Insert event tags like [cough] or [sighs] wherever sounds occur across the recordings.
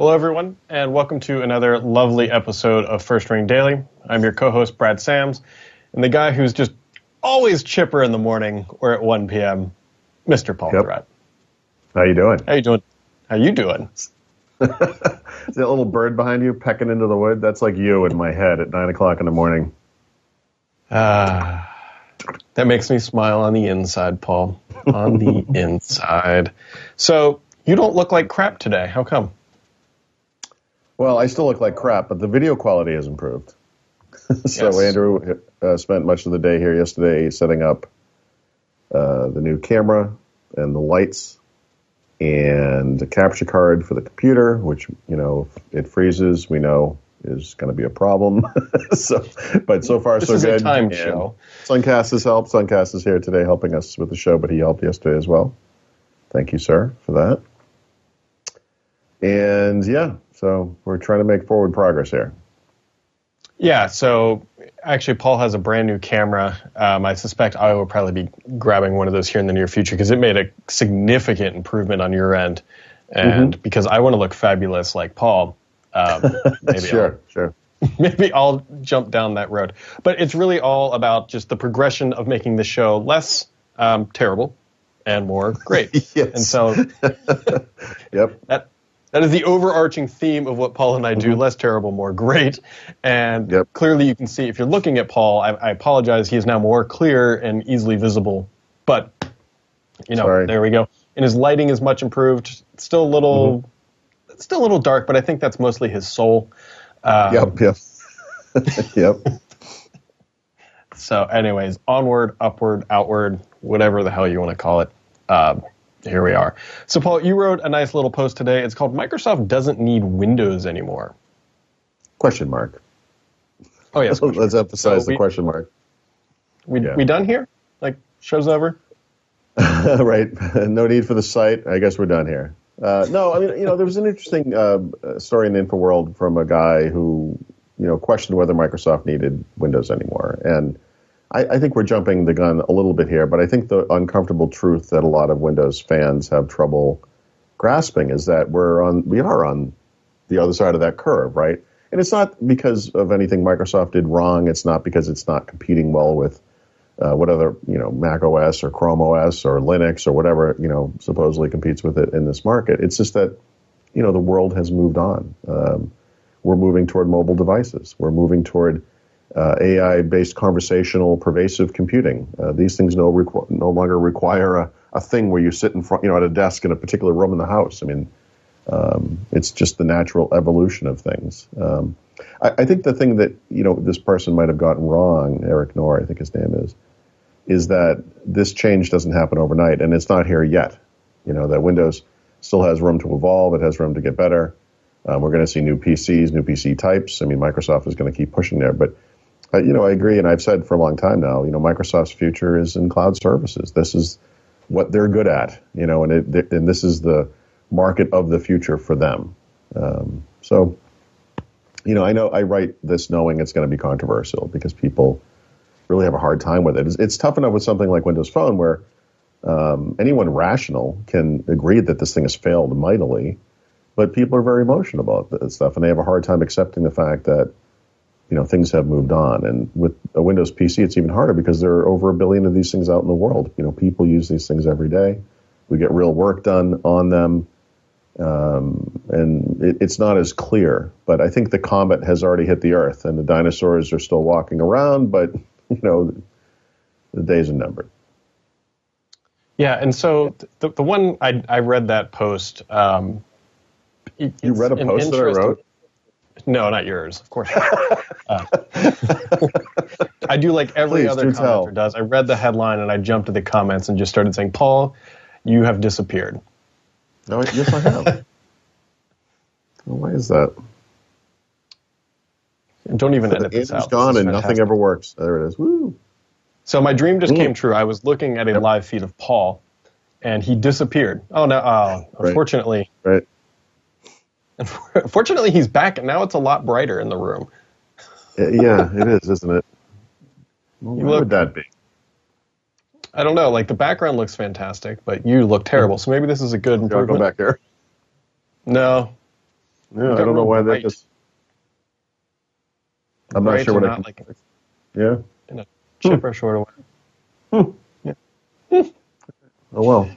Hello, everyone, and welcome to another lovely episode of First Ring Daily. I'm your co-host Brad Sams, and the guy who's just always chipper in the morning or at 1 p.m., Mr. Paul Yep. Thurrott. How you doing? How you doing? How you doing? [laughs] Is that little bird behind you pecking into the wood? That's like you in my head at nine o'clock in the morning. Ah, that makes me smile on the inside, Paul. On the [laughs] inside. So you don't look like crap today. How come? Well, I still look like crap, but the video quality has improved. [laughs] so Yes. Andrew uh, spent much of the day here yesterday setting up uh, the new camera and the lights and a capture card for the computer, which you know if it freezes, we know is going to be a problem. [laughs] so, but so far This so is good. a time And show. Suncast has helped. Suncast is here today helping us with the show, but he helped yesterday as well. Thank you, sir, for that. And yeah, so we're trying to make forward progress here. Yeah, so actually, Paul has a brand new camera. Um, I suspect I will probably be grabbing one of those here in the near future because it made a significant improvement on your end. And Mm-hmm. because I want to look fabulous like Paul, um, [laughs] maybe, sure, sure. I'll, [laughs] maybe I'll jump down that road. But it's really all about just the progression of making the show less um, terrible and more great. [laughs] Yes. And so Yep. that that is the overarching theme of what Paul and I do: less terrible, more great. And Mm-hmm. Yep. clearly, you can see if you're looking at Paul. I, I apologize; he is now more clear and easily visible. But you know, Sorry. there we go. And his lighting is much improved. It's still a little, Mm-hmm. still a little dark, but I think that's mostly his soul. Um, Yep. Yep. [laughs] yep. So, anyways, onward, upward, outward, whatever the hell you want to call it. Um, here we are. So, Paul, you wrote a nice little post today. It's called "Microsoft doesn't need Windows anymore." Question mark. Oh yes, [laughs] Let's emphasize So the we- question mark. We Yeah. we done here? Like show's over? [laughs] right. [laughs] no need for the site. I guess we're done here. Uh, no, I mean, you know, there was an interesting uh, story in the InfoWorld from a guy who, you know, questioned whether Microsoft needed Windows anymore. And I, I think we're jumping the gun a little bit here, but I think the uncomfortable truth that a lot of Windows fans have trouble grasping is that we're on, we are on the other side of that curve, right? And it's not because of anything Microsoft did wrong. It's not because it's not competing well with uh, what other you know Mac OS or Chrome OS or Linux or whatever you know supposedly competes with it in this market. It's just that you know the world has moved on. Um, we're moving toward mobile devices. We're moving toward uh, AI-based conversational pervasive computing. Uh, these things no requ- no longer require a, a thing where you sit in front you know at a desk in a particular room in the house. I mean, um, it's just the natural evolution of things. Um, I, I think the thing that you know this person might have gotten wrong, Eric Knorr, I think his name is, is that this change doesn't happen overnight, and it's not here yet. You know that Windows still has room to evolve; it has room to get better. Um, we're going to see new PCs, new PC types. I mean, Microsoft is going to keep pushing there, but you know, I agree, and I've said for a long time now. You know, Microsoft's future is in cloud services. This is what they're good at. You know, and it, and this is the market of the future for them. Um, so, you know, I know I write this knowing it's going to be controversial because people really have a hard time with it. It's, it's tough enough with something like Windows Phone where um, anyone rational can agree that this thing has failed mightily, but people are very emotional about this stuff and they have a hard time accepting the fact that you know things have moved on. And with a Windows PC, it's even harder because there are over a billion of these things out in the world. You know, people use these things every day. We get real work done on them um, and it, it's not as clear. But I think the comet has already hit the Earth, and the dinosaurs are still walking around. But [laughs] you know, the days are numbered. Yeah, and so the the one I I read that post. Um, You read a post that I wrote? No, not yours, of course. Uh, [laughs] I do like every Please, other do tell. commenter does. I read the headline and I jumped to the comments and just started saying, "Paul, you have disappeared." No, yes, I have. Why is that? And don't even edit this out. gone This is and nothing ever works. There it is. Woo! So my dream just Ooh. came true. I was looking at a live feed of Paul, and he disappeared. Oh no! Uh, Right. unfortunately, Right. [laughs] Fortunately, he's back, and now it's a lot brighter in the room. Uh, Yeah, it is, isn't it? Well, You why look- would that be? I don't know. Like the background looks fantastic, but you look terrible. So maybe this is a good I'll go back there. No, Yeah, I don't know why that is. I'm not sure what I can. like yeah. in a chip or short away. Oh well.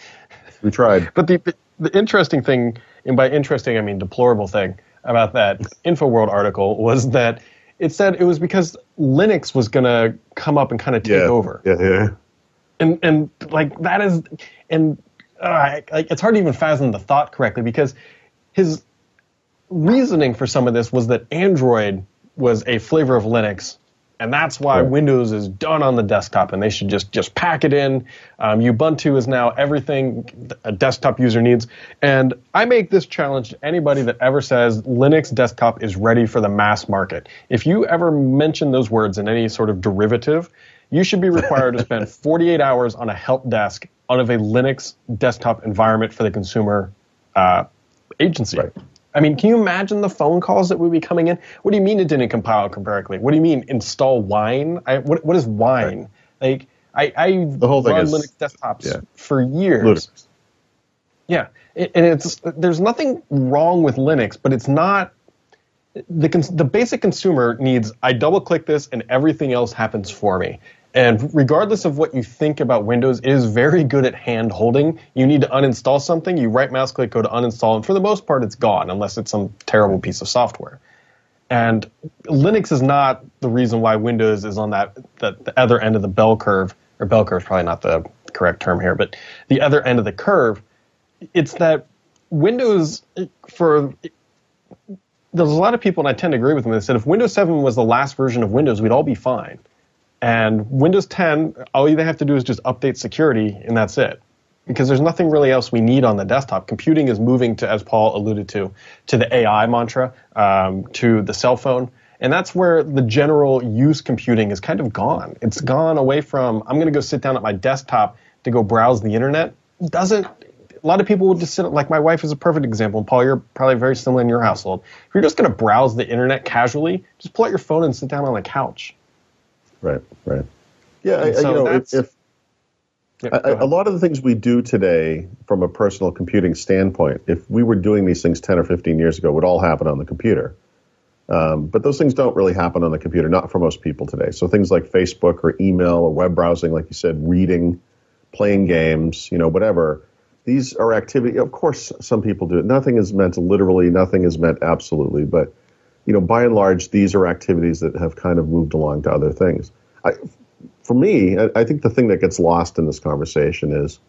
[laughs] we tried. But the the interesting thing, and by interesting I mean deplorable thing about that InfoWorld article was that it said it was because Linux was going to come up and kind of take Yeah. over, Yeah. Yeah. and and like that is, and uh, like it's hard to even fathom the thought correctly because his reasoning for some of this was that Android was a flavor of Linux. And that's why Right. Windows is done on the desktop, and they should just just pack it in. Um, Ubuntu is now everything a desktop user needs. And I make this challenge to anybody that ever says Linux desktop is ready for the mass market. If you ever mention those words in any sort of derivative, you should be required to spend [laughs] 48 hours on a help desk out of a Linux desktop environment for the consumer uh, agency. Right. I mean, can you imagine the phone calls that would be coming in? What do you mean it didn't compile correctly? What do you mean install Wine? I, what, what is Wine? Like, I, I The whole thing run is- Linux desktops yeah. for years. Yeah, It- and it's there's nothing wrong with Linux, but it's not the the basic consumer needs. I double click this and everything else happens for me. And regardless of what you think about Windows, it is very good at hand holding. You need to uninstall something, you right mouse click, go to uninstall, and for the most part, it's gone unless it's some terrible piece of software. And Linux is not the reason why Windows is on that, that the other end of the bell curve, or bell curve is probably not the correct term here, but the other end of the curve. It's that Windows, for there's a lot of people, and I tend to agree with them, that said if Windows 7 was the last version of Windows, we'd all be fine. And Windows 10, all they have to do is just update security, and that's it. Because there's nothing really else we need on the desktop. Computing is moving to, as Paul alluded to, to the AI mantra, um, to the cell phone. And that's where the general use computing is kind of gone. It's gone away from, I'm going to go sit down at my desktop to go browse the internet. Doesn't, a lot of people would just sit, like my wife is a perfect example. Paul, you're probably very similar in your household. If you're just going to browse the internet casually, just pull out your phone and sit down on the couch. Right. Right. Yeah. I, I- so you know, if, if Yeah, I, go I- ahead. a lot of the things we do today from a personal computing standpoint, if we were doing these things 10 or 15 years ago, would all happen on the computer. Um, but those things don't really happen on the computer, not for most people today. So things like Facebook or email or web browsing, like you said, reading, playing games, you know, whatever. These are activity. Of course, some people do it. Nothing is meant literally. Nothing is meant absolutely. But you know, by and large, these are activities that have kind of moved along to other things. I, for me, I, I think the thing that gets lost in this conversation is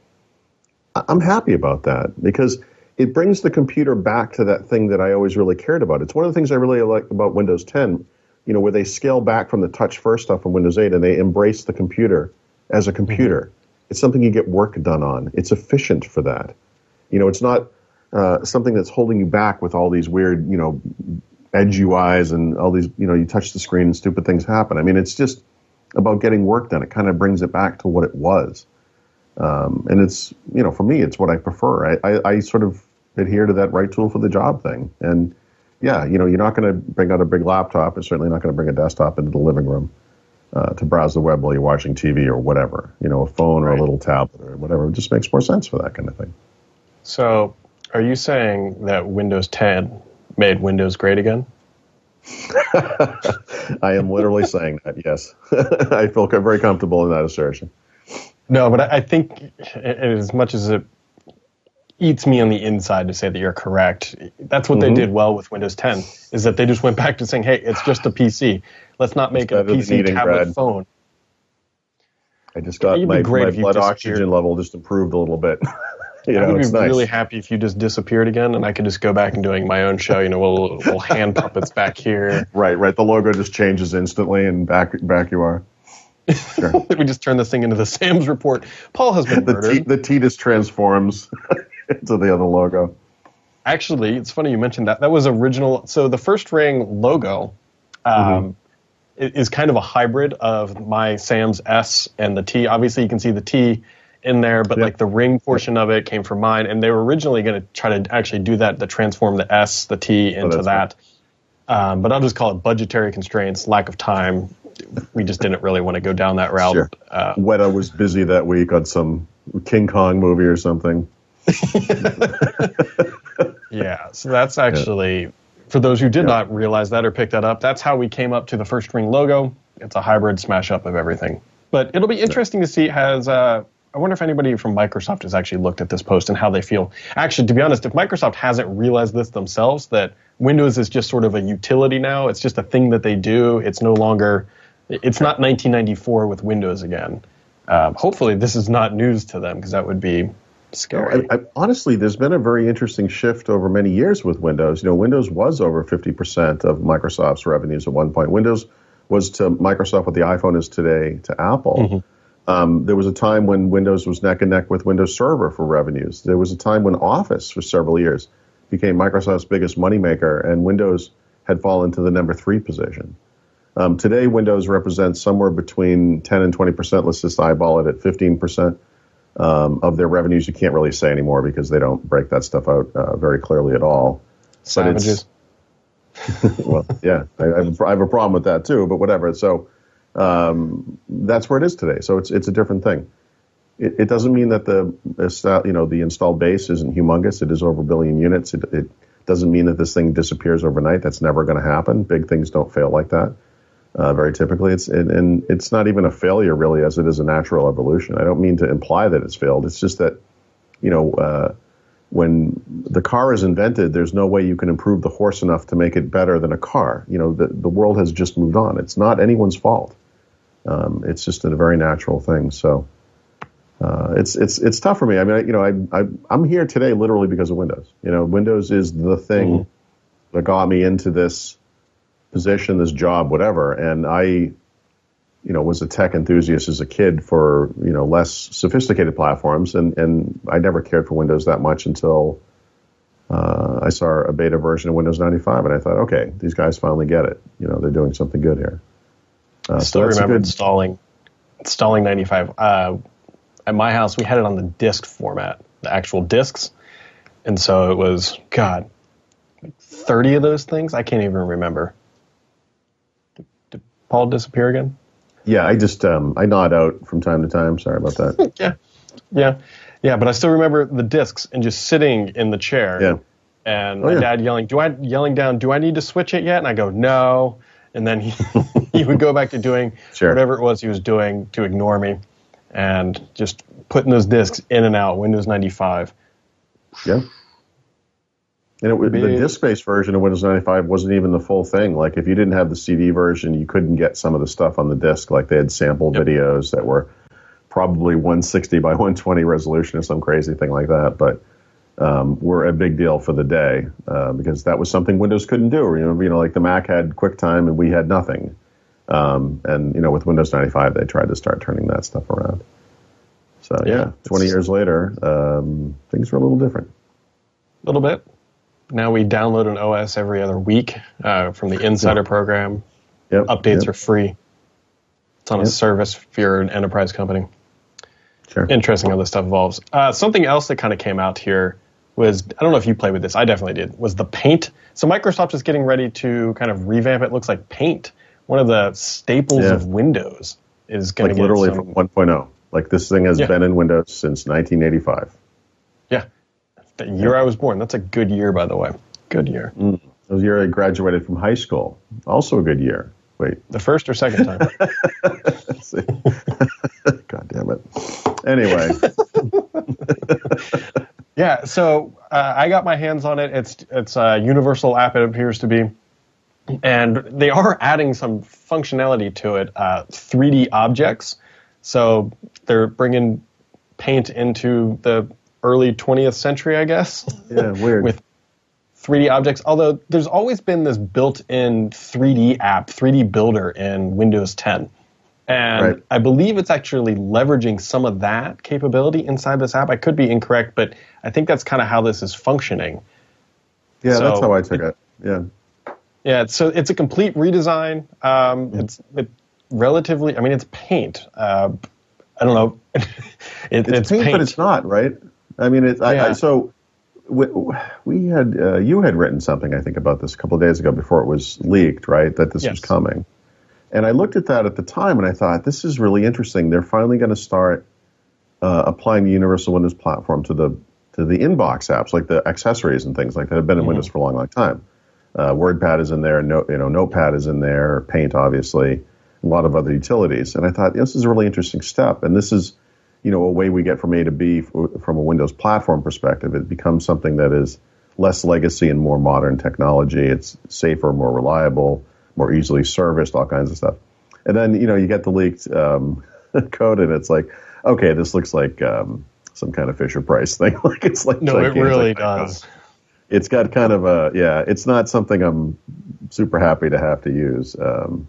I'm happy about that because it brings the computer back to that thing that I always really cared about. It's one of the things I really like about Windows 10, you know, where they scale back from the touch first stuff from Windows 8 and they embrace the computer as a computer. It's something you get work done on. It's efficient for that. You know, it's not uh, something that's holding you back with all these weird, you know, edge UIs and all these, you know, you touch the screen and stupid things happen. I mean, it's just about getting work done. It kind of brings it back to what it was. Um, and it's, you know, for me, it's what I prefer. I, I, I sort of adhere to that right tool for the job thing. And yeah, you know, you're not going to bring out a big laptop and certainly not going to bring a desktop into the living room uh, to browse the web while you're watching TV or whatever. You know, a phone or a little tablet or whatever. It just makes more sense for that kind of thing. So, are you saying that Windows 10 made Windows great again? [laughs] I am literally saying that, yes. [laughs] I feel very comfortable in that assertion. No, but I think as much as it eats me on the inside to say that you're correct, that's what they mm-hmm. did well with Windows 10. Is that they just went back to saying, "Hey, it's just a PC. Let's not make it a PC tablet bread." phone." I just got It'd my, my blood oxygen level just improved a little bit. [laughs] you I would be nice. really happy if you just disappeared again, and I could just go back and doing my own show. You know, little, little hand puppets back here. [laughs] Right, right. The logo just changes instantly, and back back you are. Sure. [laughs] we just turn this thing into the Sam's report. Paul has been the murdered. T, the T just transforms [laughs] into the other logo. Actually, it's funny you mentioned that. That was original. So the first ring logo um, i- is kind of a hybrid of my Sam's S and the T. Obviously, you can see the T in there, but Yep. like the ring portion of it came from mine, and they were originally going to try to actually do that to transform the S, the T into that's that. Um, but I'll just call it budgetary constraints, lack of time. We just didn't really want to go down that route. Sure. Uh, Weta was busy that week on some King Kong movie or something. [laughs] yeah, so that's actually yeah. for those who did yeah. not realize that or pick that up. That's how we came up to the first ring logo. It's a hybrid smash up of everything. But it'll be interesting to see has uh, I wonder if anybody from Microsoft has actually looked at this post and how they feel. Actually, to be honest, if Microsoft hasn't realized this themselves, that Windows is just sort of a utility now, it's just a thing that they do. It's no longer, it's not 1994 with Windows again. Um, hopefully, this is not news to them because that would be scary. I, I, honestly, there's been a very interesting shift over many years with Windows. You know, Windows was over 50% of Microsoft's revenues at one point. Windows was to Microsoft what the iPhone is today to Apple. Mm-hmm um, there was a time when Windows was neck and neck with Windows Server for revenues. There was a time when Office, for several years, became Microsoft's biggest moneymaker, and Windows had fallen to the number three position. Um, today, Windows represents somewhere between 10 and 20 percent. Let's just eyeball it at 15 percent um, of their revenues. You can't really say anymore because they don't break that stuff out uh, very clearly at all. Savages. [laughs] well, yeah, I, I, have a, I have a problem with that too. But whatever. So um, that's where it is today. So it's it's a different thing. It, it, doesn't mean that the you know the installed base isn't humongous. It is over a billion units. It, it doesn't mean that this thing disappears overnight. That's never going to happen. Big things don't fail like that. Uh, very typically, it's and, and it's not even a failure really, as it is a natural evolution. I don't mean to imply that it's failed. It's just that you know. Uh, when the car is invented, there's no way you can improve the horse enough to make it better than a car. You know, the, the world has just moved on. It's not anyone's fault. Um, it's just a very natural thing. So uh, it's it's it's tough for me. I mean, I, you know, I, I am here today literally because of Windows. You know, Windows is the thing mm-hmm. that got me into this position, this job, whatever. And I, you know, was a tech enthusiast as a kid for you know less sophisticated platforms, and and I never cared for Windows that much until. Uh, I saw a beta version of Windows 95, and I thought, okay, these guys finally get it. You know, they're doing something good here. Uh, I still so remember good... installing installing 95. Uh, at my house, we had it on the disk format, the actual disks, and so it was God, like 30 of those things. I can't even remember. Did, did Paul disappear again? Yeah, I just um, I nod out from time to time. Sorry about that. [laughs] yeah, yeah, yeah. But I still remember the discs and just sitting in the chair. Yeah. And oh, my yeah. dad yelling, "Do I yelling down? Do I need to switch it yet?" And I go, "No." and then he, [laughs] he would go back to doing sure. whatever it was he was doing to ignore me and just putting those discs in and out windows 95 yeah and it was, the disk-based version of Windows 95 wasn't even the full thing. Like if you didn't have the CD version, you couldn't get some of the stuff on the disk. Like they had sample yep. videos that were probably 160 by [laughs] 120 resolution or some crazy thing like that. But um, were a big deal for the day uh, because that was something Windows couldn't do. You know, you know, like the Mac had QuickTime and we had nothing. Um, and you know, with Windows 95, they tried to start turning that stuff around. So yeah, yeah 20 years later, um, things were a little different. A little bit. Now we download an OS every other week uh, from the Insider program. Yep. Updates yep. are free. It's on yep. a service if you're an enterprise company. Sure. Interesting how this stuff evolves. Uh, something else that kind of came out here was I don't know if you played with this. I definitely did. Was the Paint? So Microsoft is getting ready to kind of revamp it. Looks like Paint, one of the staples yeah. of Windows, is going like to literally some, from 1.0. Like this thing has yeah. been in Windows since 1985. The year I was born. That's a good year, by the way. Good year. Mm. The year I graduated from high school. Also a good year. Wait, the first or second time? [laughs] [laughs] God damn it. Anyway. [laughs] Yeah, so uh, I got my hands on it. It's it's a universal app. It appears to be, and they are adding some functionality to it. Uh, 3D objects. So they're bringing paint into the early 20th century, I guess. Yeah, weird. [laughs] With 3D objects. Although there's always been this built-in 3D app, 3D Builder in Windows 10. And right. I believe it's actually leveraging some of that capability inside this app. I could be incorrect, but I think that's kind of how this is functioning. Yeah, so that's how I took it. it. Yeah. Yeah, so it's a complete redesign. Um, mm-hmm. It's it relatively, I mean, it's paint. Uh, I don't know. [laughs] it, it's, it's paint, paint, but it's not, right? I mean, it's, yeah. I, so we, we had, uh, you had written something, I think, about this a couple of days ago before it was leaked, right? That this yes. was coming. And I looked at that at the time and I thought, this is really interesting. They're finally going to start uh, applying the Universal Windows platform to the to the inbox apps, like the accessories and things like that have been in Windows for a long, long time. Uh, WordPad is in there, no, you know, Notepad is in there, Paint, obviously, a lot of other utilities. And I thought this is a really interesting step, and this is, you know, a way we get from A to B from a Windows platform perspective. It becomes something that is less legacy and more modern technology. It's safer, more reliable, more easily serviced, all kinds of stuff. And then you know you get the leaked um, [laughs] code, and it's like, okay, this looks like um, some kind of Fisher Price thing. [laughs] like it's like no, it really like, does. It's got kind of a yeah. It's not something I'm super happy to have to use. Um,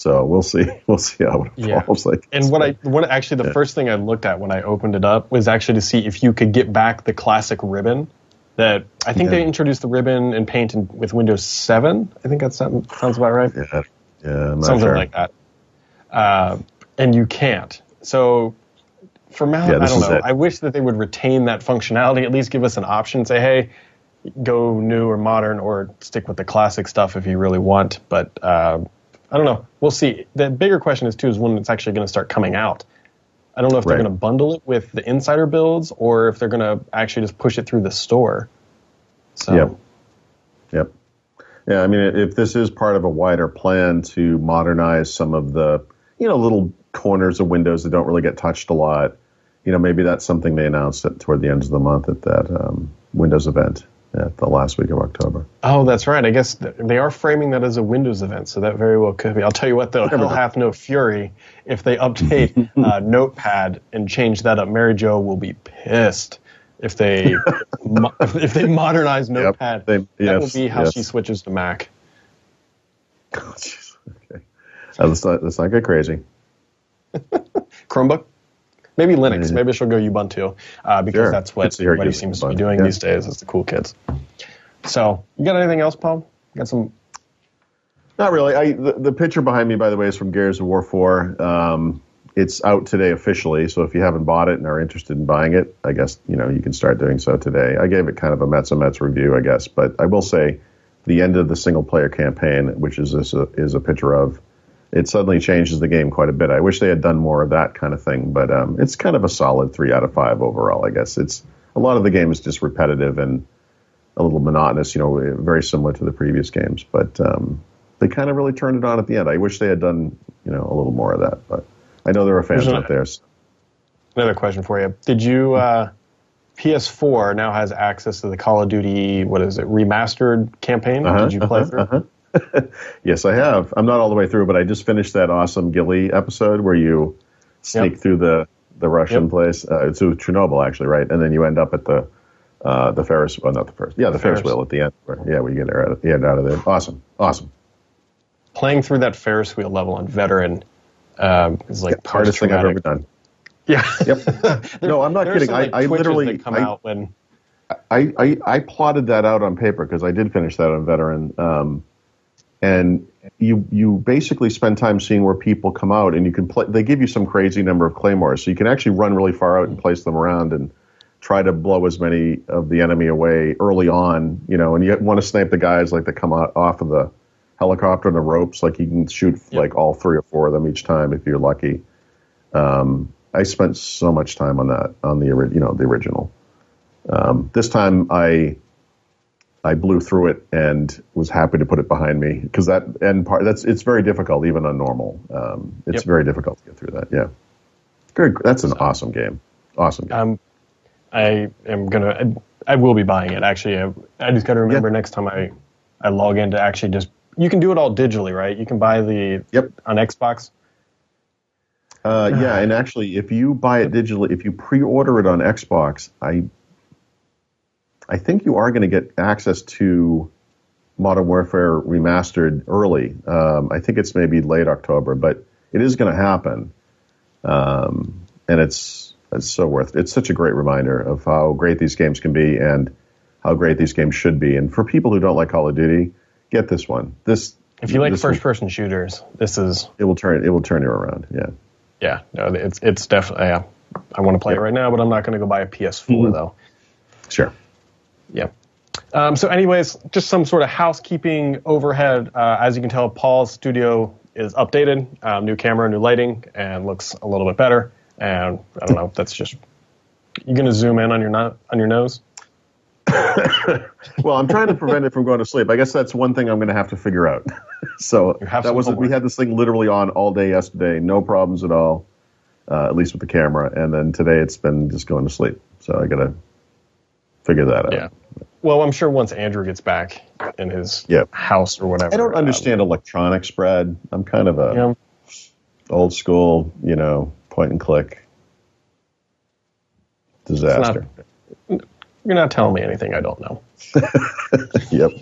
so we'll see. [laughs] We'll see how it evolves. yeah. Like and what I what actually the yeah. first thing I looked at when I opened it up was actually to see if you could get back the classic ribbon. That I think yeah. they introduced the ribbon and paint in, with Windows 7. I think that sounds about right. Yeah, yeah, something sure. like that. Uh, and you can't. So for now, yeah, I don't know. It. I wish that they would retain that functionality. At least give us an option. Say, hey, go new or modern, or stick with the classic stuff if you really want. But uh, I don't know. We'll see. The bigger question is too is when it's actually going to start coming out. I don't know if they're right. going to bundle it with the insider builds or if they're going to actually just push it through the store. So. Yep. Yep. Yeah, I mean, if this is part of a wider plan to modernize some of the, you know, little corners of Windows that don't really get touched a lot, you know, maybe that's something they announced at, toward the end of the month at that um, Windows event at the last week of October. Oh, that's right. I guess they are framing that as a Windows event, so that very well could be. I'll tell you what, though, hell have no fury if they update [laughs] uh, Notepad and change that up. Mary Jo will be pissed if they [laughs] mo- if they modernize Notepad. Yep, they, that yes, will be how yes. she switches to Mac. [laughs] Oh, okay, let's not, let's not get crazy. Chromebook. Maybe Linux. Mm-hmm. Maybe she'll go Ubuntu uh, because sure. that's what everybody seems to be doing yeah. these days. Is the cool kids. So, you got anything else, Paul? You got some? Not really. I the, the, picture behind me, by the way, is from Gears of War 4. Um, it's out today officially, so if you haven't bought it and are interested in buying it, I guess you know you can start doing so today. I gave it kind of a Mets Mets review, I guess, but I will say the end of the single player campaign, which is this uh, is a picture of it suddenly changes the game quite a bit. I wish they had done more of that kind of thing, but um, it's kind of a solid three out of five overall. I guess it's a lot of the game is just repetitive and a little monotonous, you know, very similar to the previous games. But um, they kind of really turned it on at the end. I wish they had done, you know, a little more of that. But I know there are fans out there. So. Another question for you: Did you uh, PS4 now has access to the Call of Duty? What is it? Remastered campaign? Uh-huh, Did you play uh-huh, through? Uh-huh. [laughs] yes, I have. I'm not all the way through, but I just finished that awesome Ghillie episode where you sneak yep. through the the Russian yep. place uh, to Chernobyl, actually, right? And then you end up at the uh, the Ferris, well, not the first, yeah, the, the Ferris, Ferris wheel at the end. Where, yeah, we get out end out of there. Awesome, awesome. Playing through that Ferris wheel level on veteran um, is like yeah, hardest thing I've ever done. Yeah. Yep. [laughs] there, no, I'm not kidding. Some, like, I, I literally come I, out when I, I, I plotted that out on paper because I did finish that on veteran. Um, and you you basically spend time seeing where people come out, and you can play. They give you some crazy number of claymores, so you can actually run really far out and place them around and try to blow as many of the enemy away early on. You know, and you want to snipe the guys like that come out off of the helicopter and the ropes. Like you can shoot yep. like all three or four of them each time if you're lucky. Um, I spent so much time on that on the you know the original. Um, this time I I blew through it and was happy to put it behind me because that end part that's it's very difficult even on normal. Um, it's yep. very difficult to get through that. Yeah, good. That's an so, awesome game. Awesome game. Um, I am gonna. I, I, will be buying it. Actually, I, I just got to remember yeah. next time I I log in to actually just. You can do it all digitally, right? You can buy the yep on Xbox. Uh, yeah, and [sighs] actually, if you buy it digitally, if you pre-order it on Xbox, I I think you are going to get access to Modern Warfare Remastered early. Um, I think it's maybe late October, but it is going to happen. Um, and it's it's so worth it. It's such a great reminder of how great these games can be and how great these games should be. And for people who don't like Call of Duty, get this one. This if you like first person shooters, this is it will turn it will turn you around. Yeah. Yeah, no, it's it's definitely. Yeah, I want to play it right now, but I'm not going to go buy a PS4 mm-hmm. though. Sure. Yeah. Um, so, anyways, just some sort of housekeeping overhead. Uh, as you can tell, Paul's studio is updated, um, new camera, new lighting, and looks a little bit better. And I don't know, that's just You going to zoom in on your no- on your nose? well, I'm trying to prevent it from going to sleep. I guess that's one thing I'm going to have to figure out. [laughs] so that was we had this thing literally on all day yesterday, no problems at all, uh, at least with the camera. And then today it's been just going to sleep. So I got to figure that out. Yeah. Well, I'm sure once Andrew gets back in his Yep. house or whatever. I don't um, understand electronics, Brad. I'm kind of a know, old school, you know, point and click disaster. not, you're not telling me anything I don't know. [laughs] yep. [laughs]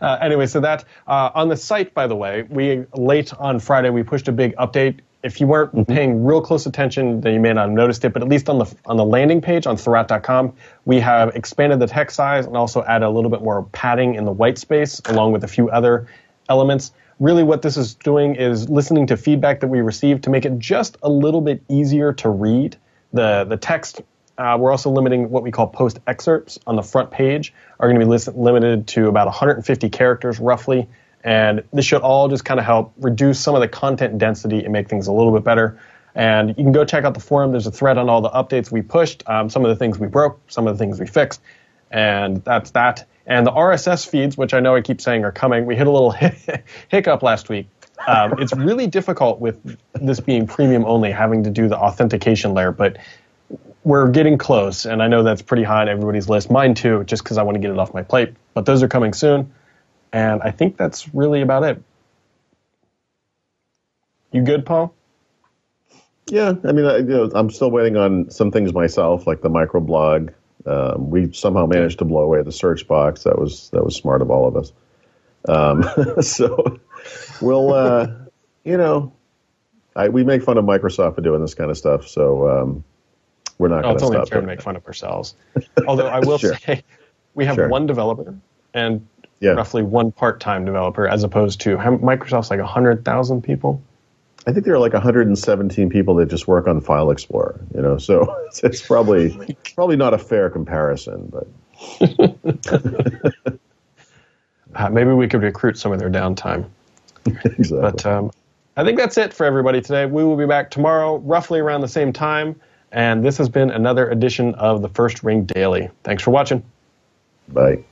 Uh, anyway, so that uh, on the site, by the way, we late on Friday we pushed a big update. If you weren't paying real close attention, then you may not have noticed it. But at least on the on the landing page on Thurrott.com, we have expanded the text size and also added a little bit more padding in the white space, along with a few other elements. Really, what this is doing is listening to feedback that we received to make it just a little bit easier to read. The the text uh, we're also limiting what we call post excerpts on the front page are going to be list- limited to about 150 characters roughly. And this should all just kind of help reduce some of the content density and make things a little bit better. And you can go check out the forum. There's a thread on all the updates we pushed, um, some of the things we broke, some of the things we fixed. And that's that. And the RSS feeds, which I know I keep saying are coming, we hit a little [laughs] hiccup last week. Um, it's really difficult with this being premium only, having to do the authentication layer. But we're getting close, and I know that's pretty high on everybody's list. Mine too, just because I want to get it off my plate. But those are coming soon, and I think that's really about it. You good, Paul? Yeah, I mean, I, you know, I'm still waiting on some things myself, like the microblog. Um, we somehow managed to blow away the search box. That was that was smart of all of us. Um, [laughs] so we'll, uh, you know, I, we make fun of Microsoft for doing this kind of stuff. So um, we're not Oh, going it's to only stop. fair to doing make fun of ourselves. Although I [laughs] will Sure. say, we have Sure. one developer and Yeah. roughly one part-time developer, as opposed to Microsoft's like hundred thousand people. I think there are like 117 people that just work on File Explorer. You know, so [laughs] it's, it's probably [laughs] probably not a fair comparison, but [laughs] Uh, maybe we could recruit some of their downtime. exactly. But um, I think that's it for everybody today. We will be back tomorrow, roughly around the same time. And this has been another edition of the First Ring Daily. Thanks for watching. Bye.